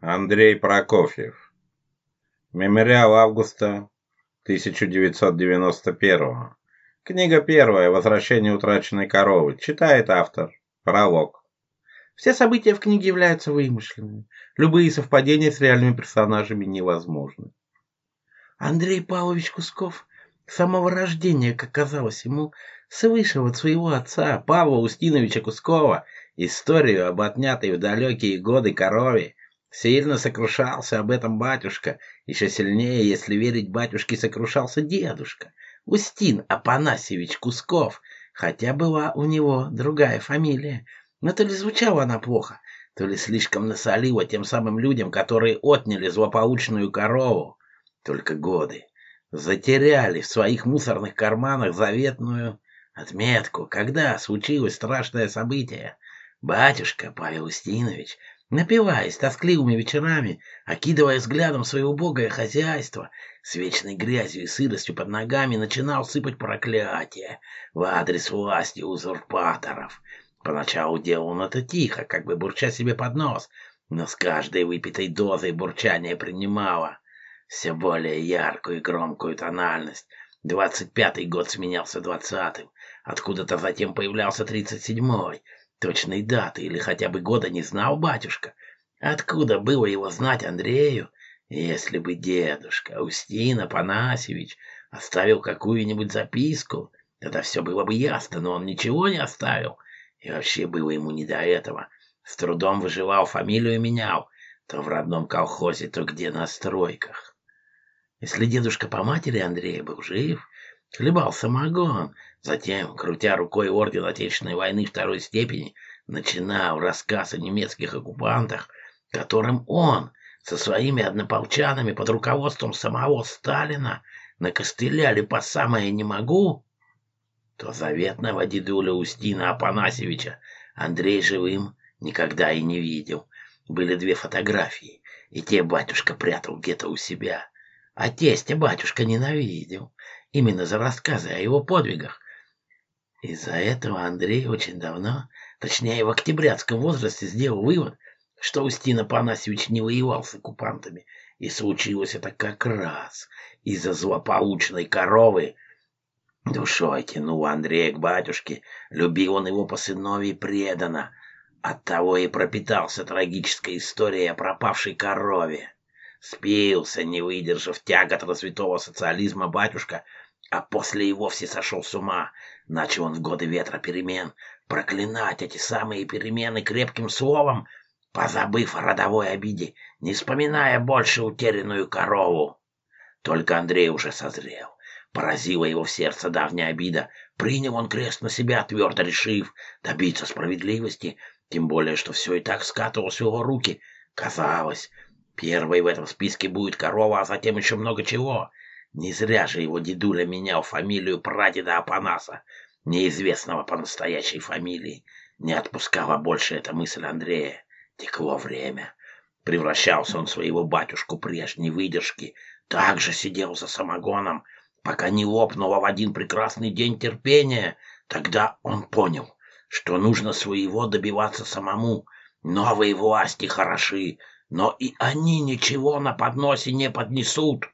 Андрей Прокофьев. Мемориал августа 1991. Книга первая «Возвращение утраченной коровы». Читает автор. Пролог. Все события в книге являются вымышленными. Любые совпадения с реальными персонажами невозможны. Андрей Павлович Кусков с самого рождения, как казалось ему, слышал от своего отца Павла Устиновича Кускова историю об отнятой в далекие годы корове, Сильно сокрушался об этом батюшка, еще сильнее, если верить батюшке, сокрушался дедушка, Устин Апанасьевич Кусков, хотя была у него другая фамилия, но то ли звучала она плохо, то ли слишком насолила тем самым людям, которые отняли злополучную корову. Только годы затеряли в своих мусорных карманах заветную отметку, когда случилось страшное событие. Батюшка Павел Устинович – напиваясь тоскливыми вечерами, окидывая взглядом свое убогое хозяйство, с вечной грязью и сыростью под ногами начинал сыпать проклятия в адрес власти узурпаторов. Поначалу делал он это тихо, как бы бурча себе под нос, но с каждой выпитой дозой бурчание принимало все более яркую и громкую тональность. Двадцать пятый год сменялся двадцатым, откуда-то затем появлялся тридцать седьмой — Точной даты или хотя бы года не знал батюшка. Откуда было его знать Андрею, если бы дедушка Устин Апанасьевич оставил какую-нибудь записку? Тогда все было бы ясно, но он ничего не оставил. И вообще было ему не до этого. С трудом выживал, фамилию менял. То в родном колхозе, то где на стройках. Если дедушка по матери Андрей был жив, хлебал самогон, Затем, крутя рукой Орден Отечественной войны второй степени, начинал рассказ о немецких оккупантах, которым он со своими однополчанами под руководством самого Сталина накостыляли по самое «не могу», то заветного дедуля Устина Апанасьевича Андрей живым никогда и не видел. Были две фотографии, и те батюшка прятал где-то у себя. А тестя батюшка ненавидел, именно за рассказы о его подвигах. Из-за этого Андрей очень давно, точнее в октябрятском возрасте, сделал вывод, что Устин Апанасьевич не воевал с оккупантами. И случилось это как раз из-за злополучной коровы. Душой тянул Андрея к батюшке, любил он его по сынове предано. Оттого и пропитался трагической историей о пропавшей корове. Спился, не выдержав тягот развитого социализма, батюшка — а после и вовсе сошел с ума. Начал он в годы ветра перемен проклинать эти самые перемены крепким словом, позабыв о родовой обиде, не вспоминая больше утерянную корову. Только Андрей уже созрел. Поразила его в сердце давняя обида. Принял он крест на себя, твердо решив добиться справедливости, тем более, что все и так скатывалось в его руки. Казалось, первой в этом списке будет корова, а затем еще много чего — не зря же его дедуля менял фамилию прадеда Апанаса, неизвестного по настоящей фамилии. Не отпускала больше эта мысль Андрея. Текло время. Превращался он в своего батюшку прежней выдержки. Также сидел за самогоном, пока не лопнуло в один прекрасный день терпения. Тогда он понял, что нужно своего добиваться самому. Новые власти хороши, но и они ничего на подносе не поднесут.